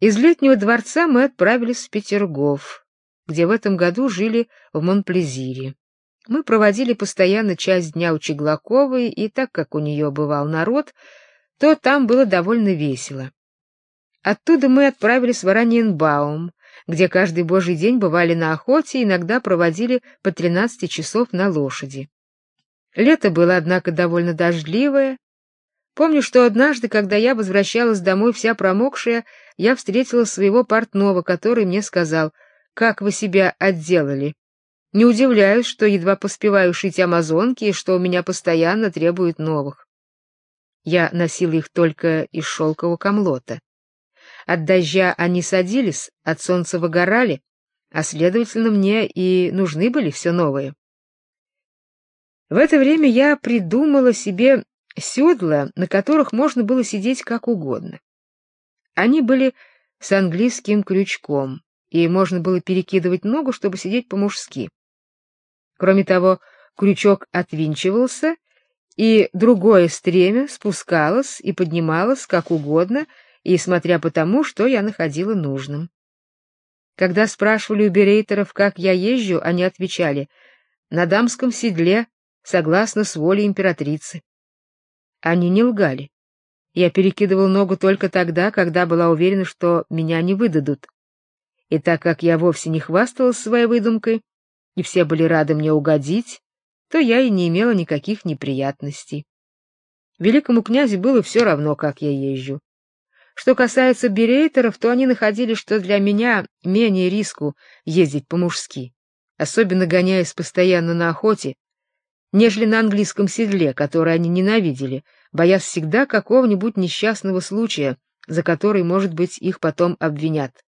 Из летнего дворца мы отправились в Петергоф, где в этом году жили в Монплезире. Мы проводили постоянно часть дня у Чеглаковой, и так как у нее бывал народ, то там было довольно весело. Оттуда мы отправились в Ораниенбаум, где каждый божий день бывали на охоте и иногда проводили по 13 часов на лошади. Лето было, однако, довольно дождливое. Помню, что однажды, когда я возвращалась домой вся промокшая, я встретила своего портного, который мне сказал: "Как вы себя отделали?" Не удивляюсь, что едва поспеваю шить амазонки и что у меня постоянно требуют новых. Я носила их только из шелкового камлота. От дождя они садились, от солнца выгорали, а следовательно мне и нужны были все новые. В это время я придумала себе седла, на которых можно было сидеть как угодно. Они были с английским крючком, и можно было перекидывать ногу, чтобы сидеть по-мужски. Кроме того, крючок отвинчивался, и другое стремя спускалось и поднималось как угодно, и смотря по тому, что я находила нужным. Когда спрашивали у берейтеров, как я езжу, они отвечали: "На дамском седле, согласно с волей императрицы". Они не лгали. Я перекидывал ногу только тогда, когда была уверена, что меня не выдадут. И так как я вовсе не хвасталась своей выдумкой, и все были рады мне угодить, то я и не имела никаких неприятностей. Великому князю было все равно, как я езжу. Что касается берейтеров, то они находили, что для меня менее риску ездить по-мужски, особенно гоняясь постоянно на охоте, нежели на английском седле, которое они ненавидели, боясь всегда какого-нибудь несчастного случая, за который, может быть, их потом обвинят.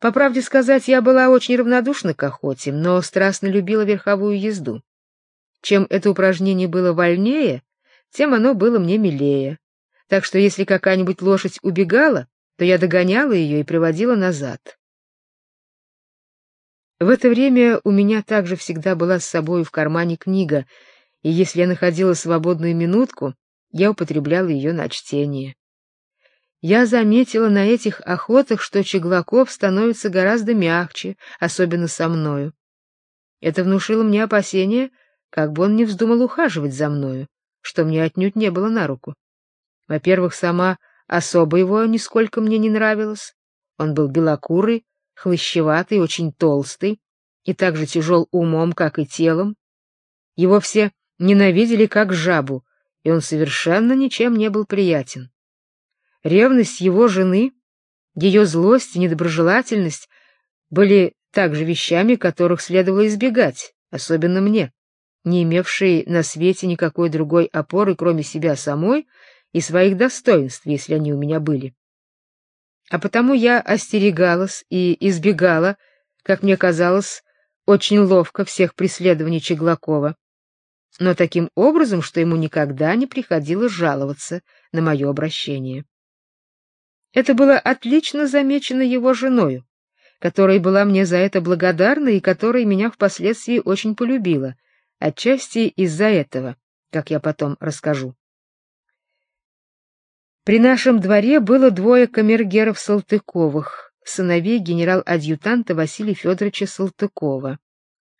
По правде сказать, я была очень равнодушна к охоте, но страстно любила верховую езду. Чем это упражнение было вольнее, тем оно было мне милее. Так что если какая-нибудь лошадь убегала, то я догоняла ее и приводила назад. В это время у меня также всегда была с собой в кармане книга, и если я находила свободную минутку, я употребляла ее на чтение. Я заметила на этих охотах, что Чеглаков становится гораздо мягче, особенно со мною. Это внушило мне опасение, как бы он не вздумал ухаживать за мною, что мне отнюдь не было на руку. Во-первых, сама особо его нисколько мне не нравилась. Он был белокурый, хлыщеватый, очень толстый и так же тяжел умом, как и телом. Его все ненавидели как жабу, и он совершенно ничем не был приятен. Ревность его жены, ее злость и недоброжелательность были также вещами, которых следовало избегать, особенно мне, не имевшей на свете никакой другой опоры, кроме себя самой и своих достоинств, если они у меня были. А потому я остерегалась и избегала, как мне казалось, очень ловко всех преследований Чеглакова, но таким образом, что ему никогда не приходилось жаловаться на мое обращение. Это было отлично замечено его женой, которая была мне за это благодарна и которая меня впоследствии очень полюбила, отчасти из-за этого, как я потом расскажу. При нашем дворе было двое камергеров Салтыковых, сыновей генерал-адъютанта Василия Федоровича Салтыкова,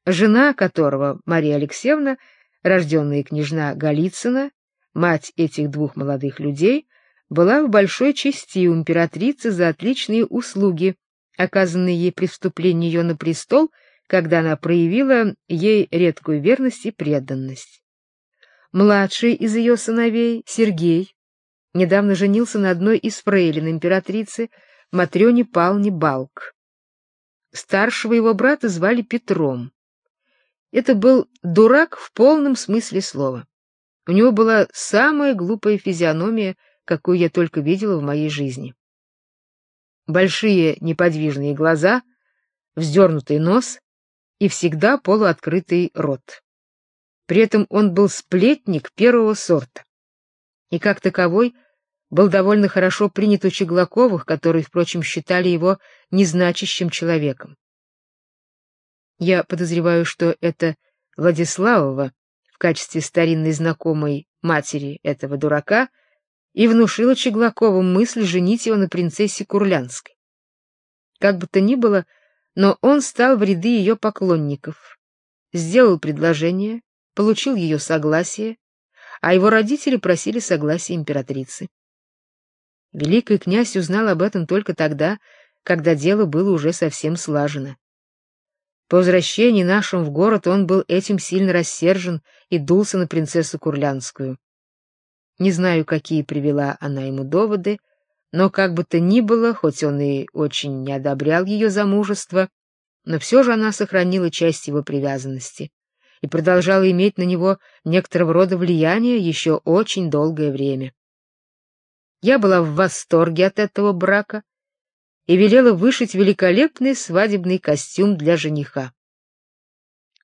жена которого, Мария Алексеевна, рожденная княжна Голицына, мать этих двух молодых людей, была в большой чести у императрицы за отличные услуги, оказанные ей при вступлении ее на престол, когда она проявила ей редкую верность и преданность. Младший из ее сыновей, Сергей, недавно женился на одной из фрейлин императрицы, Матрёне Павловне Балк. Старшего его брата звали Петром. Это был дурак в полном смысле слова. У него была самая глупая физиономия, какую я только видела в моей жизни. Большие неподвижные глаза, вздернутый нос и всегда полуоткрытый рот. При этом он был сплетник первого сорта. И как таковой был довольно хорошо принят у Чеглаковых, которые, впрочем, считали его незначащим человеком. Я подозреваю, что это Владиславова в качестве старинной знакомой матери этого дурака и внушила Чеглакову мысль женить его на принцессе Курлянской. Как бы то ни было, но он стал в ряды ее поклонников, сделал предложение, получил ее согласие, а его родители просили согласия императрицы. Великий князь узнал об этом только тогда, когда дело было уже совсем слажено. По возвращении нашим в город он был этим сильно рассержен и дулся на принцессу Курлянскую. Не знаю, какие привела она ему доводы, но как бы то ни было, хоть он и очень не одобрял ее замужество, но все же она сохранила часть его привязанности и продолжала иметь на него некоторого рода влияние еще очень долгое время. Я была в восторге от этого брака и велела вышить великолепный свадебный костюм для жениха.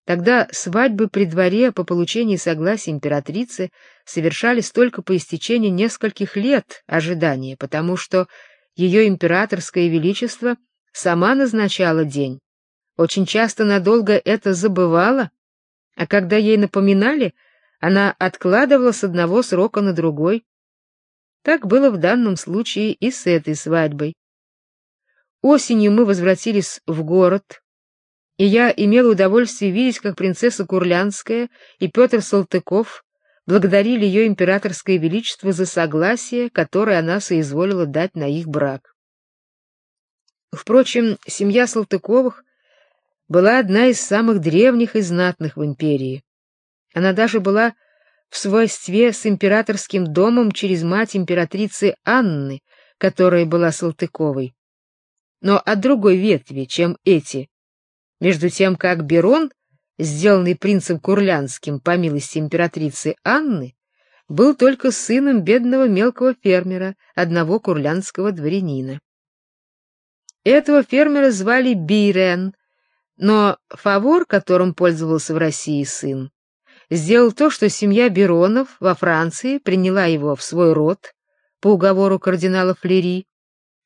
Тогда свадьбы при дворе по получении согласия императрицы совершались только по истечении нескольких лет ожидания, потому что ее императорское величество сама назначала день. Очень часто надолго это забывала, а когда ей напоминали, она откладывала с одного срока на другой. Так было в данном случае и с этой свадьбой. Осенью мы возвратились в город, и я имела удовольствие видеть, как принцесса Курлянская и Петр Салтыков благодарили ее императорское величество за согласие, которое она соизволила дать на их брак. Впрочем, семья Салтыковых была одна из самых древних и знатных в империи. Она даже была в свойстве с императорским домом через мать императрицы Анны, которая была Салтыковой. Но от другой ветви, чем эти, между тем, как Берон, сделанный принцем Курлянским по милости императрицы Анны, был только сыном бедного мелкого фермера, одного курлянского дворянина. Этого фермера звали Бирен, но фавор, которым пользовался в России сын, сделал то, что семья Беронов во Франции приняла его в свой род по уговору кардинала Флери,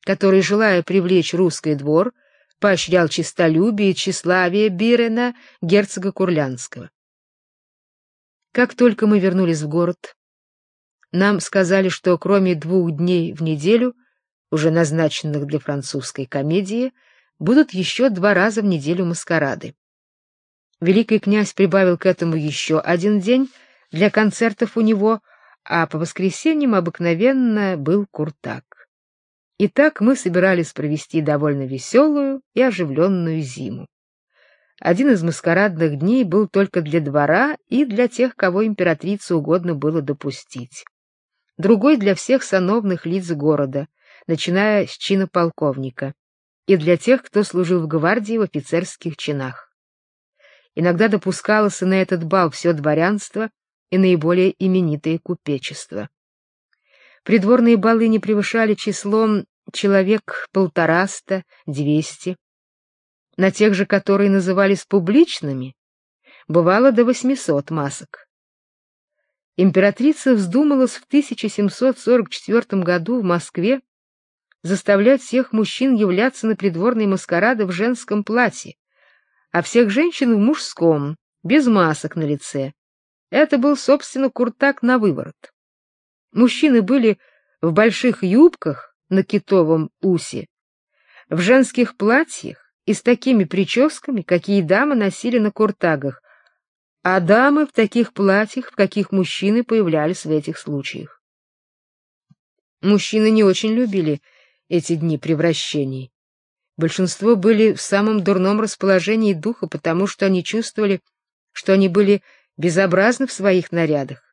который, желая привлечь русский двор, поощрял честолюбие и тщеславие Бирена, герцога Курлянского. Как только мы вернулись в город, нам сказали, что кроме двух дней в неделю, уже назначенных для французской комедии, будут еще два раза в неделю маскарады. Великий князь прибавил к этому еще один день для концертов у него, а по воскресеньям обыкновенно был куртак. И так мы собирались провести довольно веселую и оживленную зиму. Один из маскарадных дней был только для двора и для тех, кого императрице угодно было допустить. Другой для всех сановных лиц города, начиная с чина полковника, и для тех, кто служил в гвардии в офицерских чинах. Иногда допускалось на этот бал все дворянство и наиболее именитые купечества. Придворные балы не превышали числом человек полтораста, двести. На тех же, которые назывались публичными, бывало до восьмисот масок. Императрица вздумалась в 1744 году в Москве заставлять всех мужчин являться на придворные маскарады в женском платье, а всех женщин в мужском, без масок на лице. Это был, собственно, куртак на выворот. Мужчины были в больших юбках на китовом усе, в женских платьях и с такими прическами, какие дамы носили на куртагах, а дамы в таких платьях, в каких мужчины появлялись в этих случаях. Мужчины не очень любили эти дни превращений. Большинство были в самом дурном расположении духа, потому что они чувствовали, что они были безобразны в своих нарядах.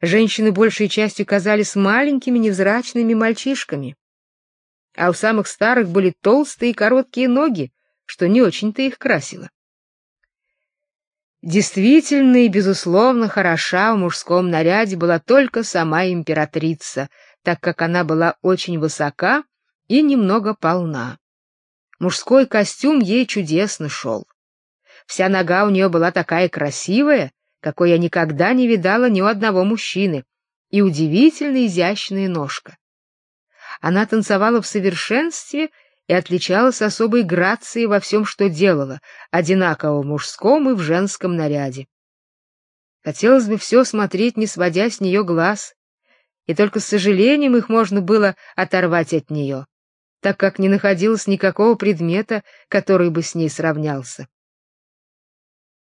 Женщины большей частью казались маленькими невзрачными мальчишками, а у самых старых были толстые и короткие ноги, что не очень-то их красило. Действительно и безусловно хороша в мужском наряде была только сама императрица, так как она была очень высока и немного полна. Мужской костюм ей чудесно шел. Вся нога у нее была такая красивая, какой я никогда не видала ни у одного мужчины, и удивительно изящная ножка. Она танцевала в совершенстве и отличалась особой грацией во всем, что делала, одинаково в мужском и в женском наряде. Хотелось бы все смотреть, не сводя с нее глаз, и только с сожалением их можно было оторвать от нее, так как не находилось никакого предмета, который бы с ней сравнялся.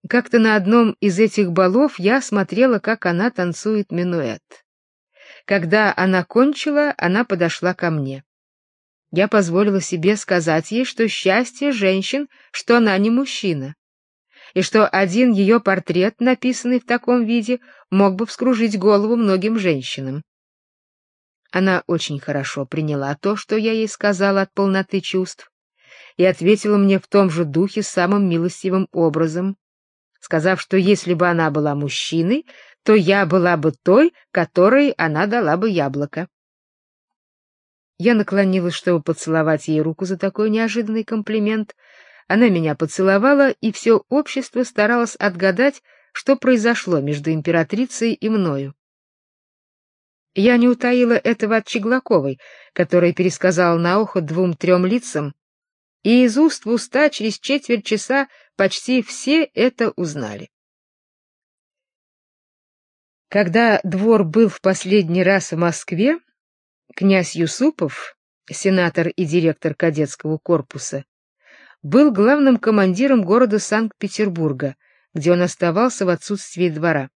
Как-то на одном из этих балов я смотрела, как она танцует минуэт. Когда она кончила, она подошла ко мне. Я позволила себе сказать ей, что счастье женщин, что она не мужчина, и что один ее портрет, написанный в таком виде, мог бы вскружить голову многим женщинам. Она очень хорошо приняла то, что я ей сказала от полноты чувств, и ответила мне в том же духе самым милостивым образом, сказав, что если бы она была мужчиной, то я была бы той, которой она дала бы яблоко. Я наклонилась, чтобы поцеловать ей руку за такой неожиданный комплимент. Она меня поцеловала, и все общество старалось отгадать, что произошло между императрицей и мною. Я не утаила этого от Чеглаковой, которая пересказала на ухо двум-трем лицам, и из уст в уста через четверть часа почти все это узнали. Когда двор был в последний раз в Москве, князь Юсупов, сенатор и директор кадетского корпуса, был главным командиром города Санкт-Петербурга, где он оставался в отсутствии двора.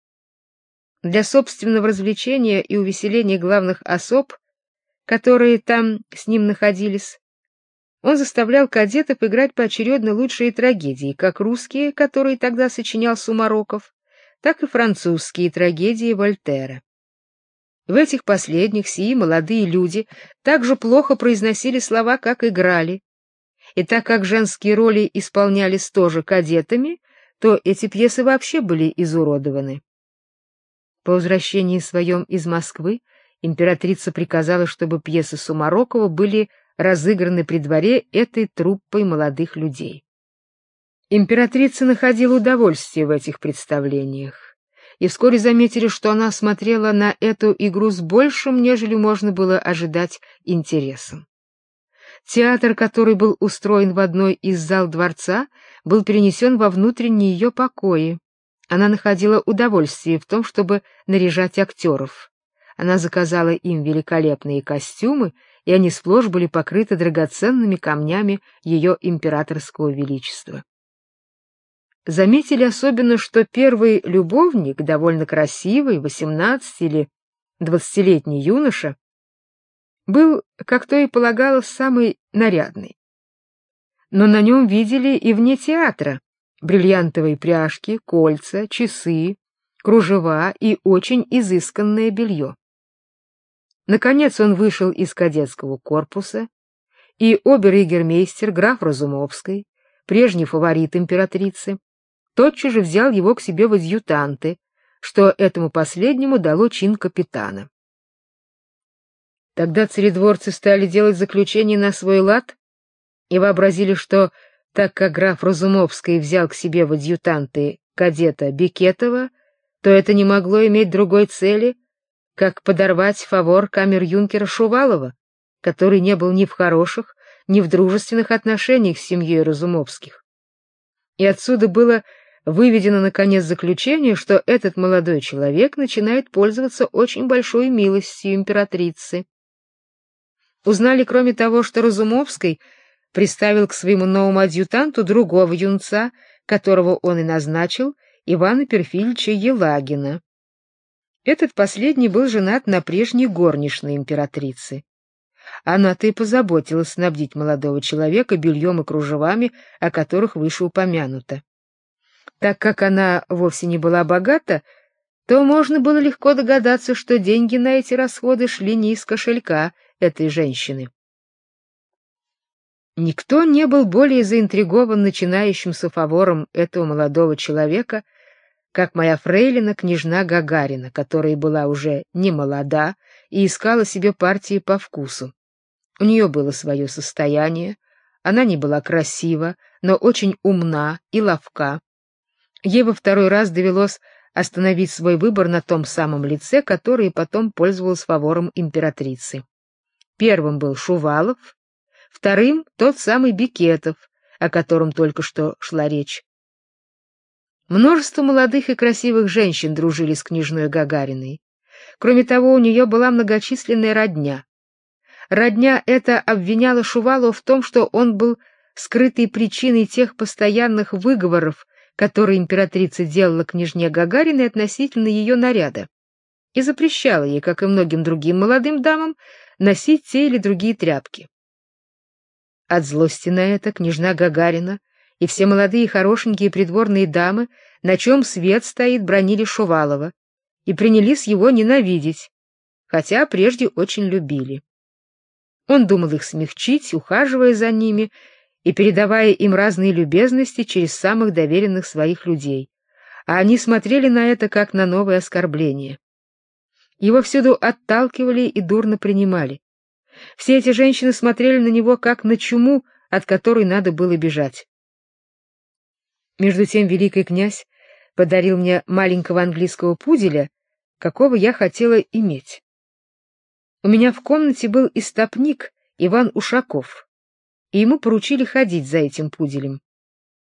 Для собственного развлечения и увеселения главных особ, которые там с ним находились, он заставлял кадетов играть поочередно лучшие трагедии, как русские, которые тогда сочинял Сумароков, так и французские трагедии Вольтера. В этих последних сии молодые люди так же плохо произносили слова, как играли. И так как женские роли исполнялись тоже кадетами, то эти пьесы вообще были изуродованы. По возвращении своем из Москвы императрица приказала, чтобы пьесы Сумарокова были разыграны при дворе этой труппой молодых людей. Императрица находила удовольствие в этих представлениях, и вскоре заметили, что она смотрела на эту игру с большим, нежели можно было ожидать, интересом. Театр, который был устроен в одной из зал дворца, был перенесен во внутренние ее покои. Она находила удовольствие в том, чтобы наряжать актеров. Она заказала им великолепные костюмы, и они сплошь были покрыты драгоценными камнями ее императорского величества. Заметили особенно, что первый любовник, довольно красивый, 18 или 20-летний юноша, был, как то и полагалось, самый нарядный. Но на нем видели и вне театра бриллиантовые пряжки, кольца, часы, кружева и очень изысканное белье. Наконец он вышел из кадетского корпуса, и обер-егермейстер граф Разумовский, прежний фаворит императрицы, тотчас же взял его к себе в адъютанты, что этому последнему дало чин капитана. Тогда царедворцы стали делать заключение на свой лад и вообразили, что так как граф Разумовский взял к себе в адъютанты кадета Бекетова, то это не могло иметь другой цели, как подорвать фавор камер-юнкера Шувалова, который не был ни в хороших, ни в дружественных отношениях с семьей Разумовских. И отсюда было выведено наконец заключение, что этот молодой человек начинает пользоваться очень большой милостью императрицы. Узнали, кроме того, что Разумовский приставил к своему новому адъютанту другого юнца, которого он и назначил, Ивана Перфильевича Елагина. Этот последний был женат на прежней горничной императрицы. Она-то позаботилась снабдить молодого человека бельем и кружевами, о которых выше упомянуто. Так как она вовсе не была богата, то можно было легко догадаться, что деньги на эти расходы шли не из кошелька этой женщины. Никто не был более заинтригован начинающимся фавором этого молодого человека, как моя фрейлина княжна Гагарина, которая была уже не молода и искала себе партии по вкусу. У нее было свое состояние, она не была красива, но очень умна и ловка. Ей во второй раз довелось остановить свой выбор на том самом лице, которое потом пользовалось фавором императрицы. Первым был Шувалов, вторым тот самый Бикетов, о котором только что шла речь. Множество молодых и красивых женщин дружили с княжной Гагариной. Кроме того, у нее была многочисленная родня. Родня эта обвиняла Шувалова в том, что он был скрытой причиной тех постоянных выговоров, которые императрица делала княжне Гагариной относительно ее наряда, и запрещала ей, как и многим другим молодым дамам, носить те или другие тряпки. От злости на это княжна Гагарина и все молодые хорошенькие придворные дамы, на чем свет стоит, бронили Шувалова и принялись его ненавидеть, хотя прежде очень любили. Он думал их смягчить, ухаживая за ними и передавая им разные любезности через самых доверенных своих людей, а они смотрели на это как на новое оскорбление. Его всюду отталкивали и дурно принимали. Все эти женщины смотрели на него как на чуму, от которой надо было бежать. Между тем великий князь подарил мне маленького английского пуделя, какого я хотела иметь. У меня в комнате был истопник Иван Ушаков и ему поручили ходить за этим пуделем.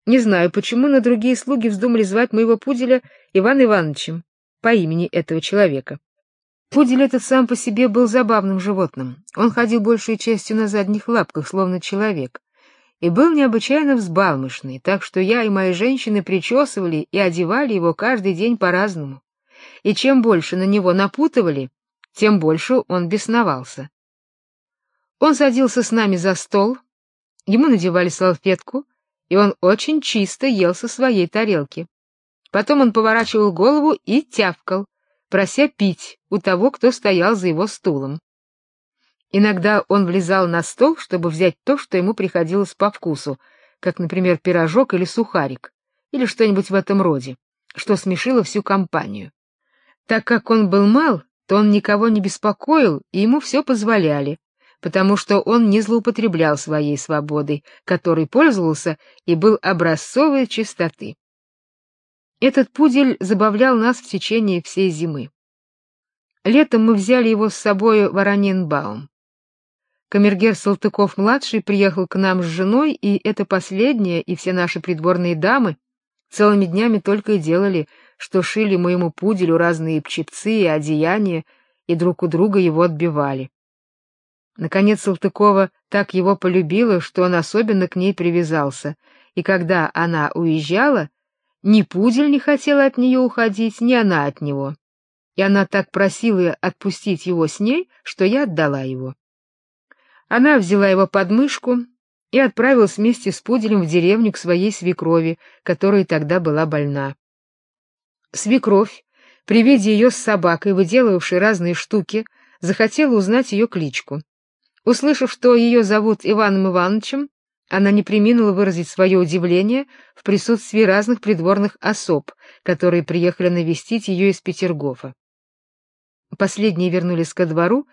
Не знаю, почему, но другие слуги вздумали звать моего пуделя Иван Ивановичем по имени этого человека. Пудель этот сам по себе был забавным животным. Он ходил большей частью на задних лапках, словно человек, и был необычайно взбалмошный, так что я и мои женщины причесывали и одевали его каждый день по-разному. И чем больше на него напутывали, тем больше он бесновался. Он садился с нами за стол, Ему надевали салфетку, и он очень чисто ел со своей тарелки. Потом он поворачивал голову и тявкал, прося пить у того, кто стоял за его стулом. Иногда он влезал на стол, чтобы взять то, что ему приходилось по вкусу, как, например, пирожок или сухарик, или что-нибудь в этом роде, что смешило всю компанию. Так как он был мал, то он никого не беспокоил, и ему все позволяли, потому что он не злоупотреблял своей свободой, которой пользовался и был образцовой чистоты. Этот пудель забавлял нас в течение всей зимы. Летом мы взяли его с собой в Араненбаум. Камергер Салтыков-младший приехал к нам с женой, и это последнее, и все наши придворные дамы целыми днями только и делали, что шили моему пуделю разные чепцы и одеяния, и друг у друга его отбивали. Наконец Салтыкова так его полюбила, что он особенно к ней привязался, и когда она уезжала, ни пудель не хотел от нее уходить, ни она от него. И она так просила отпустить его с ней, что я отдала его. Она взяла его под мышку и отправилась вместе с пуделем в деревню к своей свекрови, которая тогда была больна. Свекровь, при виде ее с собакой, выделывавшей разные штуки, захотела узнать ее кличку. Услышав, что ее зовут Иваном Ивановичем, она не преминула выразить свое удивление в присутствии разных придворных особ, которые приехали навестить ее из Петергофа. Последние вернулись ко двору,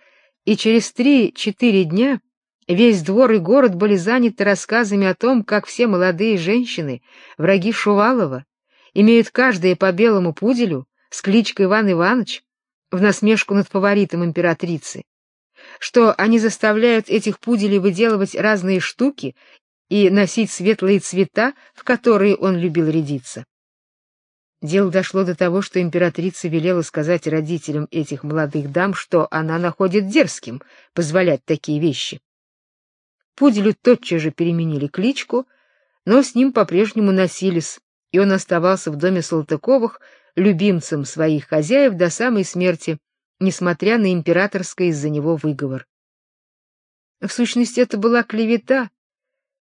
и через три-четыре дня весь двор и город были заняты рассказами о том, как все молодые женщины, враги Шувалова, имеют каждая по белому пуделю с кличкой Иван Иванович в насмешку над фаворитом императрицы, что они заставляют этих пуделей выделывать разные штуки и носить светлые цвета, в которые он любил рядиться. Дело дошло до того, что императрица велела сказать родителям этих молодых дам, что она находит дерзким позволять такие вещи. Пуделю тотчас же переменили кличку, но с ним по-прежнему носились, и он оставался в доме Салтыковых любимцем своих хозяев до самой смерти, несмотря на императорский из-за него выговор. В сущности, это была клевета.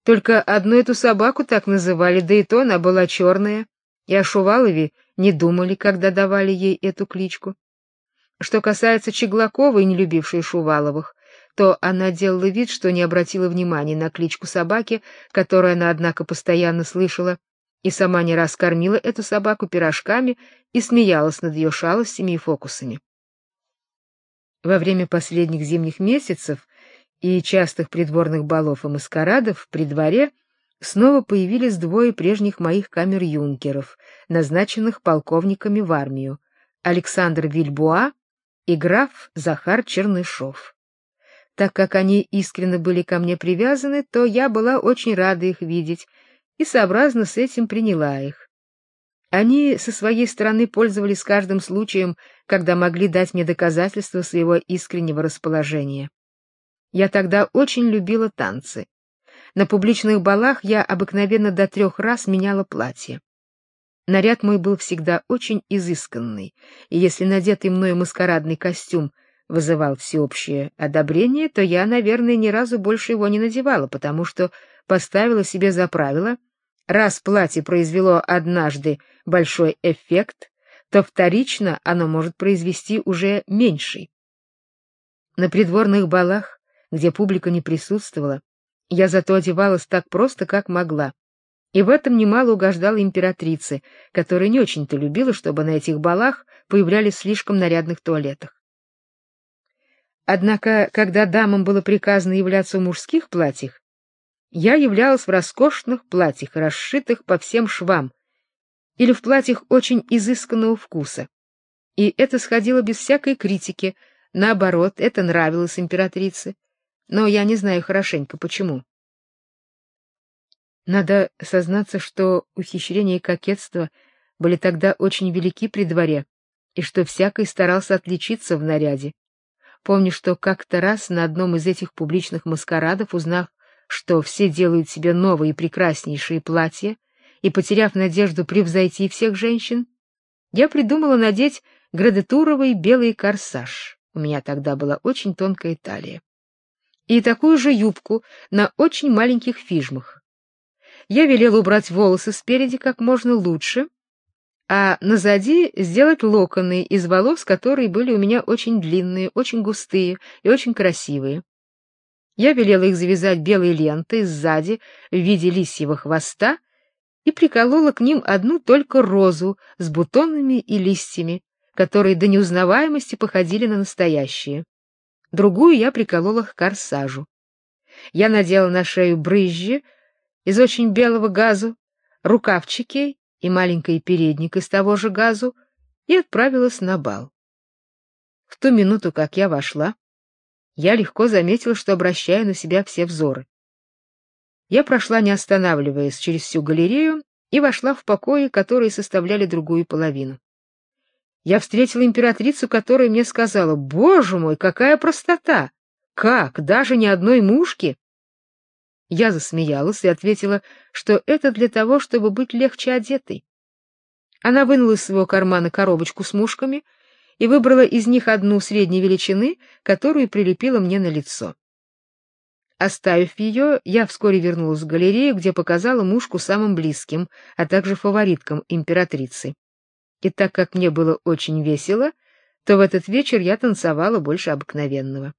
Только одну эту собаку так называли, да и то она была черная, и о Шувалове не думали, когда давали ей эту кличку. Что касается Чеглаковой, не любившей Шуваловых, то она делала вид, что не обратила внимания на кличку собаки, которую она, однако, постоянно слышала, и сама не раз кормила эту собаку пирожками и смеялась над ее шалостями и фокусами. Во время последних зимних месяцев и частых придворных балов и маскарадов при дворе снова появились двое прежних моих камер-юнкеров, назначенных полковниками в армию: Александр Вильбуа и граф Захар Чернышов. Так как они искренне были ко мне привязаны, то я была очень рада их видеть и сообразно с этим приняла их. Они со своей стороны пользовались каждым случаем, когда могли дать мне доказательство своего искреннего расположения. Я тогда очень любила танцы. На публичных балах я обыкновенно до трех раз меняла платье. Наряд мой был всегда очень изысканный, и если надетый мною маскарадный костюм вызывал всеобщее одобрение, то я, наверное, ни разу больше его не надевала, потому что поставила себе за правило — Раз платье произвело однажды большой эффект, то вторично оно может произвести уже меньший. На придворных балах, где публика не присутствовала, я зато одевалась так просто, как могла. И в этом немало угождала императрице, которая не очень-то любила, чтобы на этих балах появлялись слишком нарядных туалетах. Однако, когда дамам было приказано являться в мужских платьях, я являлась в роскошных платьях, расшитых по всем швам, или в платьях очень изысканного вкуса. И это сходило без всякой критики, наоборот, это нравилось императрице, но я не знаю хорошенько почему. Надо сознаться, что ухищрения и кокетство были тогда очень велики при дворе, и что всякий старался отличиться в наряде. Помню, что как-то раз на одном из этих публичных маскарадов, узнав, что все делают себе новые прекраснейшие платья, и, потеряв надежду превзойти всех женщин, я придумала надеть градатуровый белый корсаж. У меня тогда была очень тонкая талия. И такую же юбку на очень маленьких фижмах. Я велела убрать волосы спереди как можно лучше, а назади сделать локоны из волос, которые были у меня очень длинные, очень густые и очень красивые. Я велела их завязать белой лентой сзади в виде лисьего хвоста и приколола к ним одну только розу с бутонами и листьями, которые до неузнаваемости походили на настоящие. Другую я приколола к корсажу. Я надела на шею брызжи из очень белого газу, рукавчики и маленький передник из того же газу и отправилась на бал. В ту минуту, как я вошла, я легко заметила, что обращаю на себя все взоры. Я прошла, не останавливаясь, через всю галерею и вошла в покои, которые составляли другую половину. Я встретила императрицу, которая мне сказала: "Боже мой, какая простота! Как, даже ни одной мушки?" Я засмеялась и ответила, что это для того, чтобы быть легче одетой. Она вынула из своего кармана коробочку с мушками и выбрала из них одну средней величины, которую прилепила мне на лицо. Оставив ее, я вскоре вернулась в галерею, где показала мушку самым близким, а также фавориткам императрицы. И так как мне было очень весело, то в этот вечер я танцевала больше обыкновенного.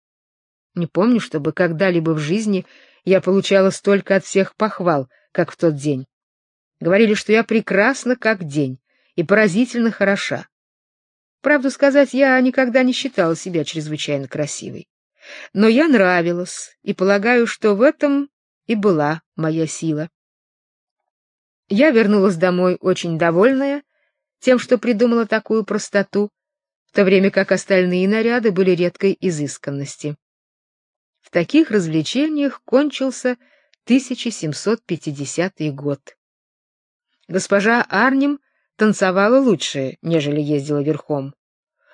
Не помню, чтобы когда-либо в жизни я получала столько от всех похвал, как в тот день. Говорили, что я прекрасна как день и поразительно хороша. Правду сказать, я никогда не считала себя чрезвычайно красивой. Но я нравилась, и полагаю, что в этом и была моя сила. Я вернулась домой очень довольная тем, что придумала такую простоту, в то время как остальные наряды были редкой изысканности. В таких развлечениях кончился 1750 год. Госпожа Арнем танцевала лучше, нежели ездила верхом.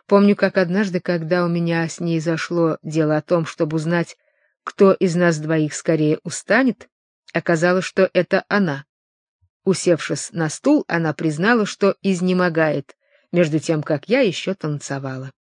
Помню, как однажды, когда у меня с ней зашло дело о том, чтобы узнать, кто из нас двоих скорее устанет, оказалось, что это она. Усевшись на стул, она признала, что изнемогает, между тем как я еще танцевала.